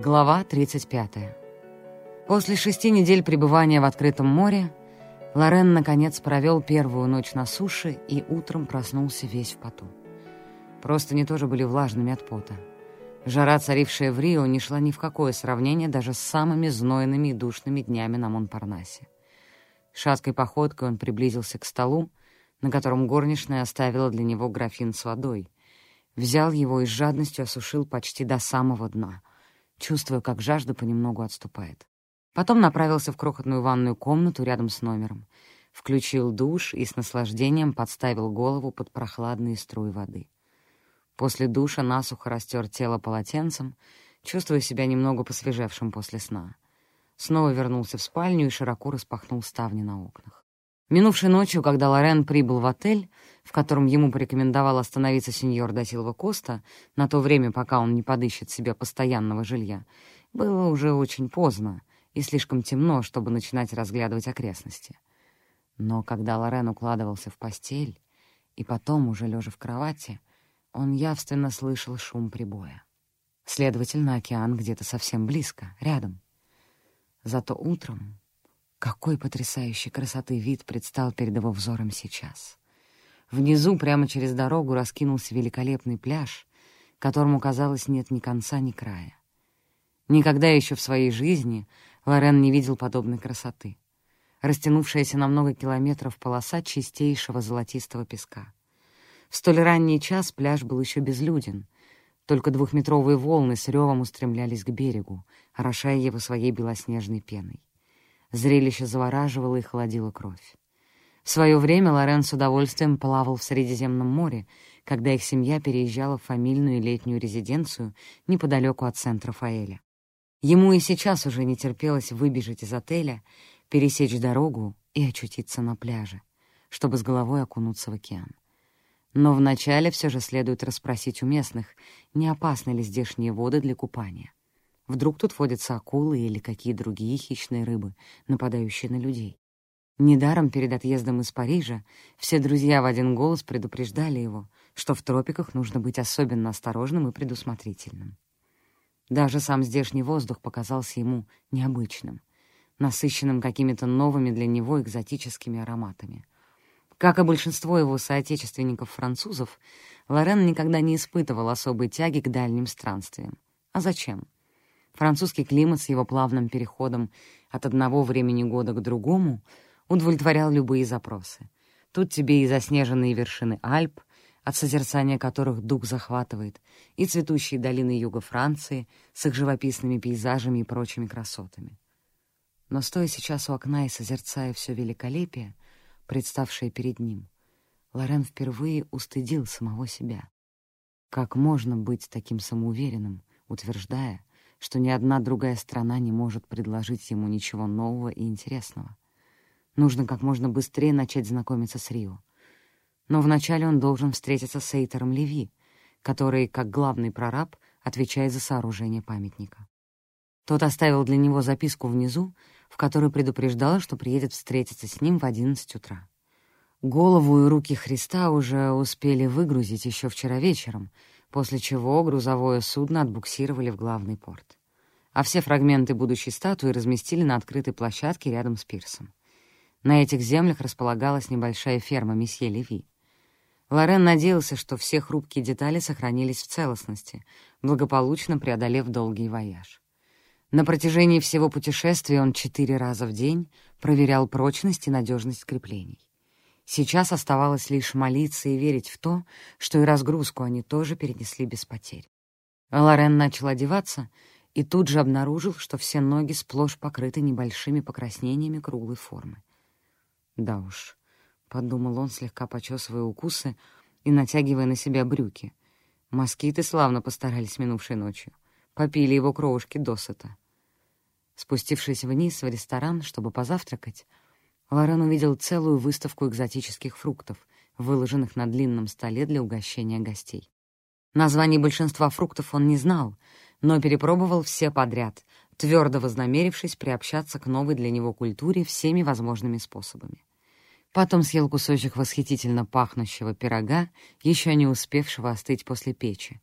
Глава 35. После шести недель пребывания в открытом море Лорен, наконец, провел первую ночь на суше и утром проснулся весь в поту. Просто не тоже были влажными от пота. Жара, царившая в Рио, не шла ни в какое сравнение даже с самыми знойными и душными днями на Монпарнасе. Шаткой походкой он приблизился к столу, на котором горничная оставила для него графин с водой. Взял его и с жадностью осушил почти до самого дна — чувствуя, как жажда понемногу отступает. Потом направился в крохотную ванную комнату рядом с номером, включил душ и с наслаждением подставил голову под прохладные струи воды. После душа насухо растер тело полотенцем, чувствуя себя немного посвежевшим после сна. Снова вернулся в спальню и широко распахнул ставни на окнах. Минувшей ночью, когда Лорен прибыл в отель, в котором ему порекомендовал остановиться сеньор Дасилва Коста на то время, пока он не подыщет себе постоянного жилья, было уже очень поздно и слишком темно, чтобы начинать разглядывать окрестности. Но когда Лорен укладывался в постель, и потом, уже лежа в кровати, он явственно слышал шум прибоя. Следовательно, океан где-то совсем близко, рядом. Зато утром какой потрясающей красоты вид предстал перед его взором сейчас. Внизу, прямо через дорогу, раскинулся великолепный пляж, которому, казалось, нет ни конца, ни края. Никогда еще в своей жизни Лорен не видел подобной красоты. Растянувшаяся на много километров полоса чистейшего золотистого песка. В столь ранний час пляж был еще безлюден, только двухметровые волны с ревом устремлялись к берегу, орошая его своей белоснежной пеной. Зрелище завораживало и холодило кровь. В свое время Лорен с удовольствием плавал в Средиземном море, когда их семья переезжала в фамильную летнюю резиденцию неподалеку от центра Фаэля. Ему и сейчас уже не терпелось выбежать из отеля, пересечь дорогу и очутиться на пляже, чтобы с головой окунуться в океан. Но вначале все же следует расспросить у местных, не опасны ли здешние воды для купания. Вдруг тут водятся акулы или какие другие хищные рыбы, нападающие на людей. Недаром перед отъездом из Парижа все друзья в один голос предупреждали его, что в тропиках нужно быть особенно осторожным и предусмотрительным. Даже сам здешний воздух показался ему необычным, насыщенным какими-то новыми для него экзотическими ароматами. Как и большинство его соотечественников-французов, Лорен никогда не испытывал особой тяги к дальним странствиям. А зачем? Французский климат с его плавным переходом от одного времени года к другому удовлетворял любые запросы. Тут тебе и заснеженные вершины Альп, от созерцания которых дух захватывает, и цветущие долины юга Франции с их живописными пейзажами и прочими красотами. Но стоя сейчас у окна и созерцая все великолепие, представшее перед ним, Лорен впервые устыдил самого себя. Как можно быть таким самоуверенным, утверждая, что ни одна другая страна не может предложить ему ничего нового и интересного. Нужно как можно быстрее начать знакомиться с Рио. Но вначале он должен встретиться с Эйтером Леви, который, как главный прораб, отвечает за сооружение памятника. Тот оставил для него записку внизу, в которой предупреждал, что приедет встретиться с ним в одиннадцать утра. Голову и руки Христа уже успели выгрузить еще вчера вечером — после чего грузовое судно отбуксировали в главный порт. А все фрагменты будущей статуи разместили на открытой площадке рядом с пирсом. На этих землях располагалась небольшая ферма месье Леви. Лорен надеялся, что все хрупкие детали сохранились в целостности, благополучно преодолев долгий вояж. На протяжении всего путешествия он четыре раза в день проверял прочность и надежность креплений. Сейчас оставалось лишь молиться и верить в то, что и разгрузку они тоже перенесли без потерь. Лорен начал одеваться и тут же обнаружил, что все ноги сплошь покрыты небольшими покраснениями круглой формы. «Да уж», — подумал он, слегка почесывая укусы и натягивая на себя брюки. Москиты славно постарались минувшей ночью. Попили его кровушки досыта. Спустившись вниз в ресторан, чтобы позавтракать, Лорен увидел целую выставку экзотических фруктов, выложенных на длинном столе для угощения гостей. Названий большинства фруктов он не знал, но перепробовал все подряд, твердо вознамерившись приобщаться к новой для него культуре всеми возможными способами. Потом съел кусочек восхитительно пахнущего пирога, еще не успевшего остыть после печи.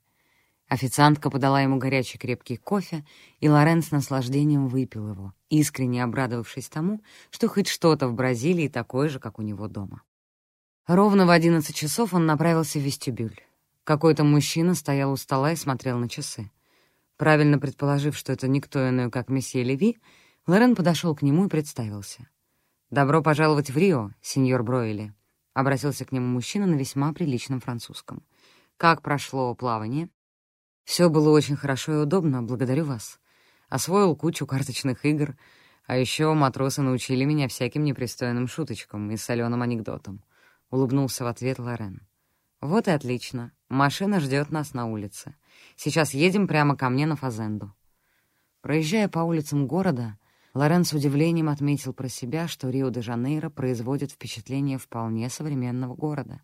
Официантка подала ему горячий крепкий кофе, и Лорен с наслаждением выпил его, искренне обрадовавшись тому, что хоть что-то в Бразилии такое же, как у него дома. Ровно в одиннадцать часов он направился в вестибюль. Какой-то мужчина стоял у стола и смотрел на часы. Правильно предположив, что это никто иной, как месье Леви, Лорен подошел к нему и представился. «Добро пожаловать в Рио, сеньор Бройли», — обратился к нему мужчина на весьма приличном французском. «Как прошло плавание?» Все было очень хорошо и удобно, благодарю вас. Освоил кучу карточных игр, а еще матросы научили меня всяким непристойным шуточкам и соленым анекдотам. Улыбнулся в ответ Лорен. Вот и отлично. Машина ждет нас на улице. Сейчас едем прямо ко мне на Фазенду. Проезжая по улицам города, Лорен с удивлением отметил про себя, что Рио-де-Жанейро производит впечатление вполне современного города.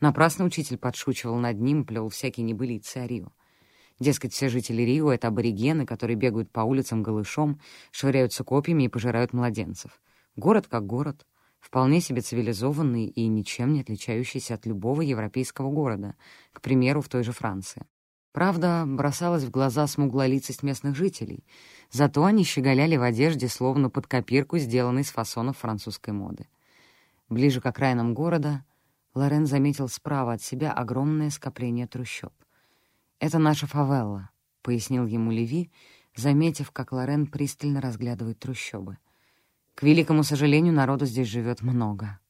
Напрасно учитель подшучивал над ним, плел всякие небылицы о Рио. Дескать, все жители Рио — это аборигены, которые бегают по улицам голышом, швыряются копьями и пожирают младенцев. Город как город, вполне себе цивилизованный и ничем не отличающийся от любого европейского города, к примеру, в той же Франции. Правда, бросалась в глаза смуглолицость местных жителей, зато они щеголяли в одежде, словно под копирку, сделанной с фасонов французской моды. Ближе к окраинам города Лорен заметил справа от себя огромное скопление трущоб. «Это наша фавелла», — пояснил ему Леви, заметив, как Лорен пристально разглядывает трущобы. «К великому сожалению, народу здесь живет много».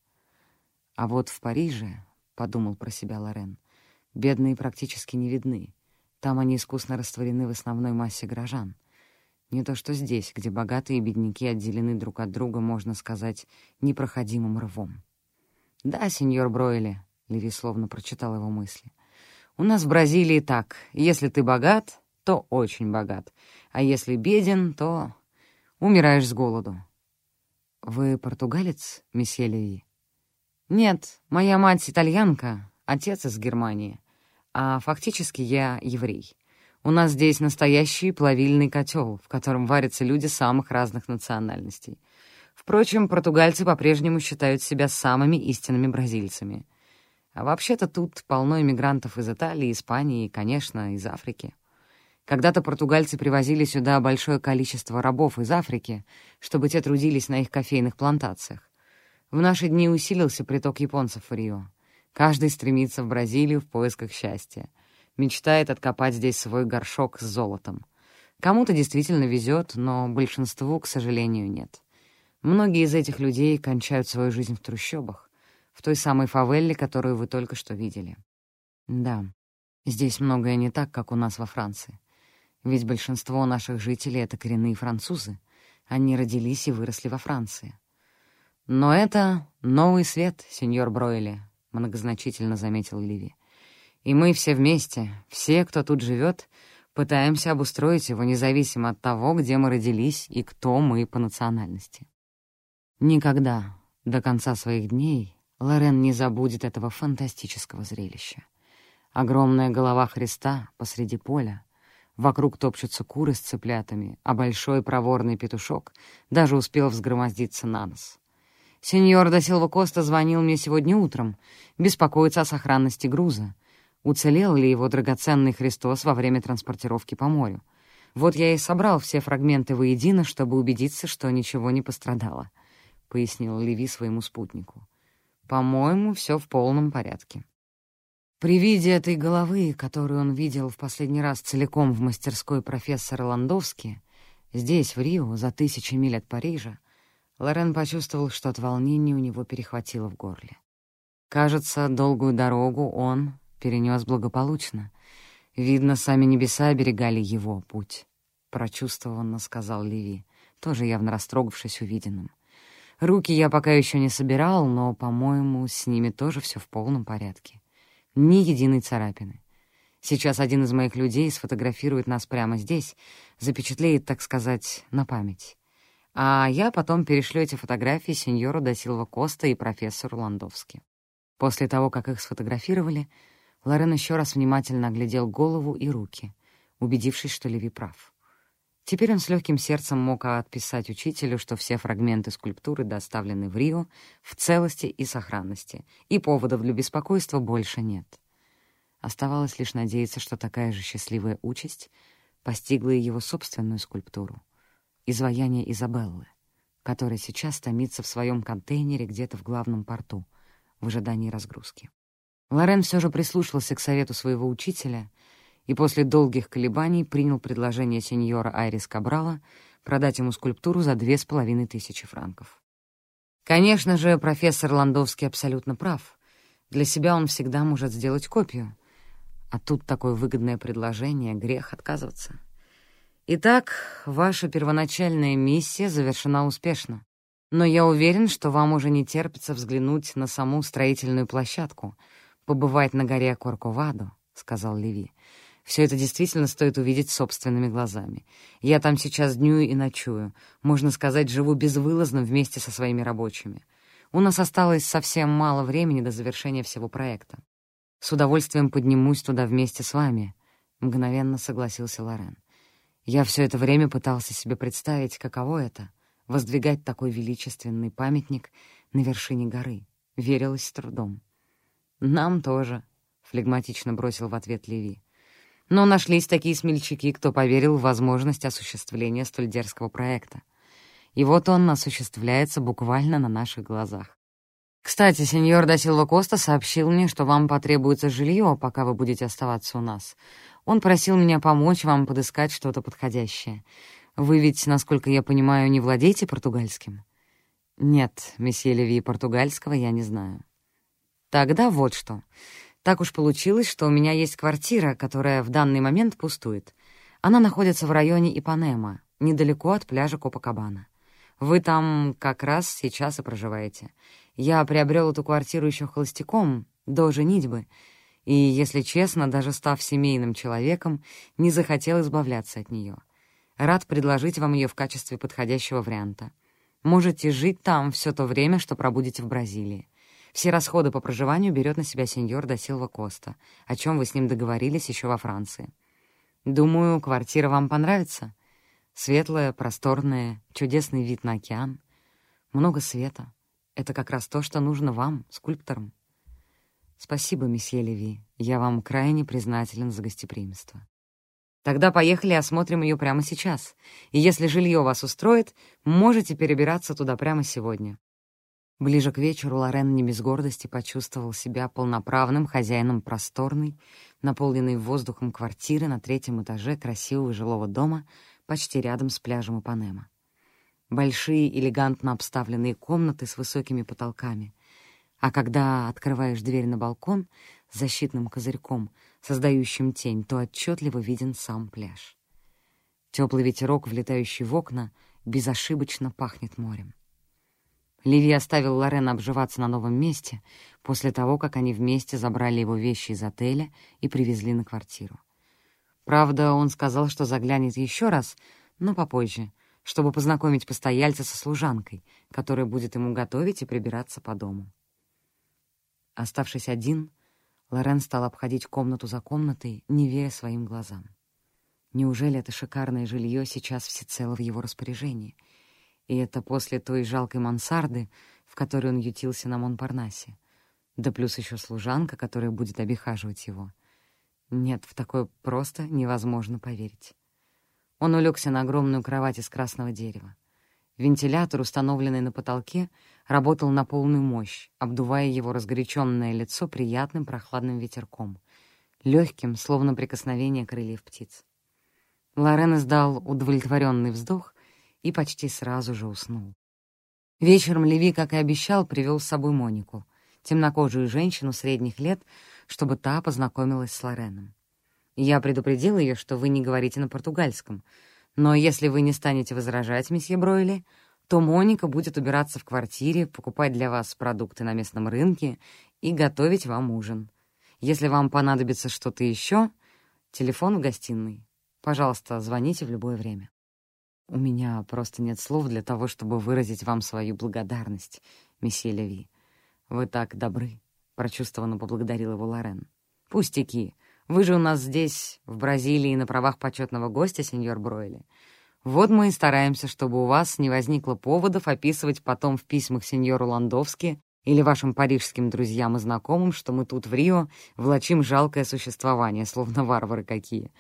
«А вот в Париже», — подумал про себя Лорен, — «бедные практически не видны. Там они искусно растворены в основной массе горожан. Не то что здесь, где богатые и бедняки отделены друг от друга, можно сказать, непроходимым рвом». «Да, сеньор Бройли», — Леви словно прочитал его мысли, — у нас в Бразилии так. Если ты богат, то очень богат. А если беден, то умираешь с голоду. Вы португалец, месье Леви? Нет, моя мать итальянка, отец из Германии. А фактически я еврей. У нас здесь настоящий плавильный котел, в котором варятся люди самых разных национальностей. Впрочем, португальцы по-прежнему считают себя самыми истинными бразильцами — а вообще-то тут полно иммигрантов из Италии, Испании и, конечно, из Африки. Когда-то португальцы привозили сюда большое количество рабов из Африки, чтобы те трудились на их кофейных плантациях. В наши дни усилился приток японцев в Рио. Каждый стремится в Бразилию в поисках счастья. Мечтает откопать здесь свой горшок с золотом. Кому-то действительно везет, но большинству, к сожалению, нет. Многие из этих людей кончают свою жизнь в трущобах в той самой фавелле, которую вы только что видели. Да, здесь многое не так, как у нас во Франции. Ведь большинство наших жителей — это коренные французы. Они родились и выросли во Франции. Но это новый свет, сеньор Бройли, — многозначительно заметил Ливи. И мы все вместе, все, кто тут живет, пытаемся обустроить его независимо от того, где мы родились и кто мы по национальности. Никогда до конца своих дней Лорен не забудет этого фантастического зрелища. Огромная голова Христа посреди поля, вокруг топчутся куры с цыплятами, а большой проворный петушок даже успел взгромоздиться на нос. Сеньор Досилва Коста звонил мне сегодня утром, беспокоится о сохранности груза. Уцелел ли его драгоценный Христос во время транспортировки по морю? Вот я и собрал все фрагменты воедино, чтобы убедиться, что ничего не пострадало, — пояснил Леви своему спутнику. По-моему, все в полном порядке. При виде этой головы, которую он видел в последний раз целиком в мастерской профессора Ландовски, здесь, в Рио, за тысячи миль от Парижа, Лорен почувствовал, что от волнения у него перехватило в горле. Кажется, долгую дорогу он перенес благополучно. Видно, сами небеса оберегали его путь. Прочувствованно сказал Леви, тоже явно растрогавшись увиденным. Руки я пока еще не собирал, но, по-моему, с ними тоже все в полном порядке. Ни единой царапины. Сейчас один из моих людей сфотографирует нас прямо здесь, запечатлеет, так сказать, на память. А я потом перешлю эти фотографии сеньору Досилва Коста и профессору Ландовски. После того, как их сфотографировали, Лорен еще раз внимательно оглядел голову и руки, убедившись, что Леви прав. Теперь он с легким сердцем мог отписать учителю, что все фрагменты скульптуры доставлены в Рио в целости и сохранности, и поводов для беспокойства больше нет. Оставалось лишь надеяться, что такая же счастливая участь постигла и его собственную скульптуру — изваяние Изабеллы, которая сейчас томится в своем контейнере где-то в главном порту в ожидании разгрузки. Лорен все же прислушался к совету своего учителя и после долгих колебаний принял предложение сеньора Айрис Кабрала продать ему скульптуру за две с половиной тысячи франков. Конечно же, профессор Ландовский абсолютно прав. Для себя он всегда может сделать копию. А тут такое выгодное предложение, грех отказываться. Итак, ваша первоначальная миссия завершена успешно. Но я уверен, что вам уже не терпится взглянуть на саму строительную площадку, побывать на горе Корковадо, — сказал Леви. Все это действительно стоит увидеть собственными глазами. Я там сейчас днюю и ночую. Можно сказать, живу безвылазно вместе со своими рабочими. У нас осталось совсем мало времени до завершения всего проекта. С удовольствием поднимусь туда вместе с вами, — мгновенно согласился Лорен. Я все это время пытался себе представить, каково это — воздвигать такой величественный памятник на вершине горы. Верилось с трудом. «Нам тоже», — флегматично бросил в ответ Леви. Но нашлись такие смельчаки, кто поверил в возможность осуществления столь дерзкого проекта. И вот он осуществляется буквально на наших глазах. Кстати, сеньор Дасилва Коста сообщил мне, что вам потребуется жилье, пока вы будете оставаться у нас. Он просил меня помочь вам подыскать что-то подходящее. Вы ведь, насколько я понимаю, не владеете португальским? Нет, месье Леви, португальского я не знаю. Тогда вот что. Так уж получилось, что у меня есть квартира, которая в данный момент пустует. Она находится в районе Ипанема, недалеко от пляжа Копакабана. Вы там как раз сейчас и проживаете. Я приобрел эту квартиру еще холостяком, до женитьбы, и, если честно, даже став семейным человеком, не захотел избавляться от нее. Рад предложить вам ее в качестве подходящего варианта. Можете жить там все то время, что пробудете в Бразилии. Все расходы по проживанию берет на себя сеньор да Силва Коста, о чем вы с ним договорились еще во Франции. Думаю, квартира вам понравится. Светлая, просторная, чудесный вид на океан. Много света. Это как раз то, что нужно вам, скульпторам. Спасибо, месье Леви. Я вам крайне признателен за гостеприимство. Тогда поехали осмотрим ее прямо сейчас. И если жилье вас устроит, можете перебираться туда прямо сегодня. Ближе к вечеру Лорен не без гордости почувствовал себя полноправным хозяином просторной, наполненной воздухом квартиры на третьем этаже красивого жилого дома почти рядом с пляжем Ипанема. Большие, элегантно обставленные комнаты с высокими потолками. А когда открываешь дверь на балкон с защитным козырьком, создающим тень, то отчетливо виден сам пляж. Теплый ветерок, влетающий в окна, безошибочно пахнет морем. Ливи оставил Лорена обживаться на новом месте после того, как они вместе забрали его вещи из отеля и привезли на квартиру. Правда, он сказал, что заглянет еще раз, но попозже, чтобы познакомить постояльца со служанкой, которая будет ему готовить и прибираться по дому. Оставшись один, Лорен стал обходить комнату за комнатой, не веря своим глазам. Неужели это шикарное жилье сейчас всецело в его распоряжении — и это после той жалкой мансарды, в которой он ютился на Монпарнасе. Да плюс еще служанка, которая будет обихаживать его. Нет, в такое просто невозможно поверить. Он улегся на огромную кровать из красного дерева. Вентилятор, установленный на потолке, работал на полную мощь, обдувая его разгоряченное лицо приятным прохладным ветерком, легким, словно прикосновение крыльев птиц. Лорен издал удовлетворенный вздох и почти сразу же уснул. Вечером Леви, как и обещал, привел с собой Монику, темнокожую женщину средних лет, чтобы та познакомилась с Лореном. Я предупредил ее, что вы не говорите на португальском, но если вы не станете возражать, месье Бройли, то Моника будет убираться в квартире, покупать для вас продукты на местном рынке и готовить вам ужин. Если вам понадобится что-то еще, телефон в гостиной. Пожалуйста, звоните в любое время. «У меня просто нет слов для того, чтобы выразить вам свою благодарность, месье Леви. Вы так добры», — прочувствованно поблагодарил его Лорен. «Пустяки. Вы же у нас здесь, в Бразилии, на правах почетного гостя, сеньор Бройли. Вот мы и стараемся, чтобы у вас не возникло поводов описывать потом в письмах сеньору Ландовски Или вашим парижским друзьям и знакомым, что мы тут в Рио влачим жалкое существование, словно варвары какие?»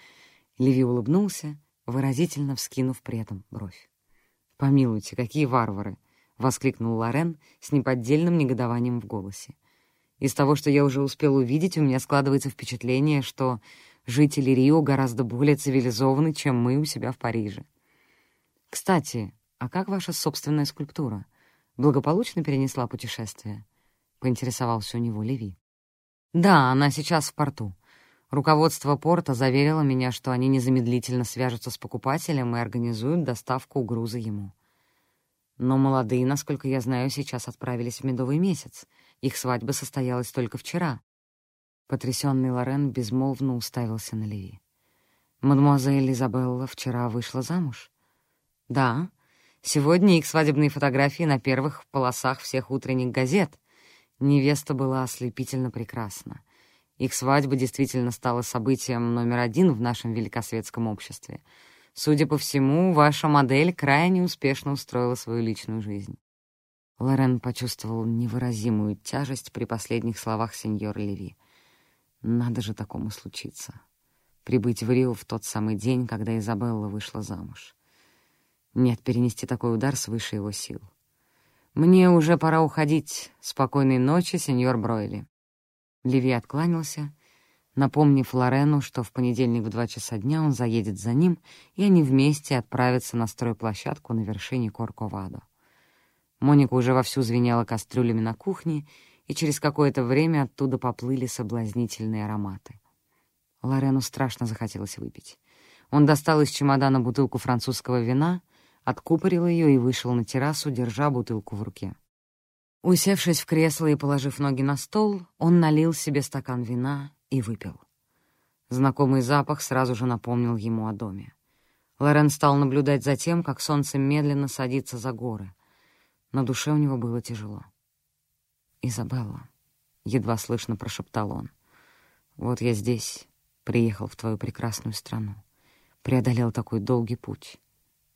Леви улыбнулся, выразительно вскинув при этом бровь. «Помилуйте, какие варвары!» — воскликнул Лорен с неподдельным негодованием в голосе. «Из того, что я уже успел увидеть, у меня складывается впечатление, что жители Рио гораздо более цивилизованы, чем мы у себя в Париже. Кстати, а как ваша собственная скульптура? Благополучно перенесла путешествие?» — поинтересовался у него Леви. «Да, она сейчас в порту. Руководство порта заверило меня, что они незамедлительно свяжутся с покупателем и организуют доставку груза ему. Но молодые, насколько я знаю, сейчас отправились в медовый месяц. Их свадьба состоялась только вчера. Потрясённый Лорен безмолвно уставился на Леви. «Мадемуазель Изабелла вчера вышла замуж?» «Да. Сегодня их свадебные фотографии на первых полосах всех утренних газет. Невеста была ослепительно прекрасна. Их свадьба действительно стала событием номер один в нашем великосветском обществе. Судя по всему, ваша модель крайне успешно устроила свою личную жизнь. Лорен почувствовал невыразимую тяжесть при последних словах сеньора Леви. Надо же такому случиться. Прибыть в Рио в тот самый день, когда Изабелла вышла замуж. Нет, перенести такой удар свыше его сил. «Мне уже пора уходить. Спокойной ночи, сеньор Бройли». Леви откланялся, напомнив Лорену, что в понедельник в два часа дня он заедет за ним, и они вместе отправятся на стройплощадку на вершине Корковадо. Моника уже вовсю звенела кастрюлями на кухне, и через какое-то время оттуда поплыли соблазнительные ароматы. Лорену страшно захотелось выпить. Он достал из чемодана бутылку французского вина, откупорил ее и вышел на террасу, держа бутылку в руке. Усевшись в кресло и положив ноги на стол, он налил себе стакан вина и выпил. Знакомый запах сразу же напомнил ему о доме. Лорен стал наблюдать за тем, как солнце медленно садится за горы. На душе у него было тяжело. «Изабелла», — едва слышно прошептал он, — «вот я здесь, приехал в твою прекрасную страну, преодолел такой долгий путь,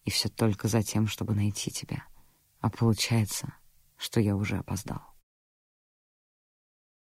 и все только за тем, чтобы найти тебя. А получается, что я уже опоздал.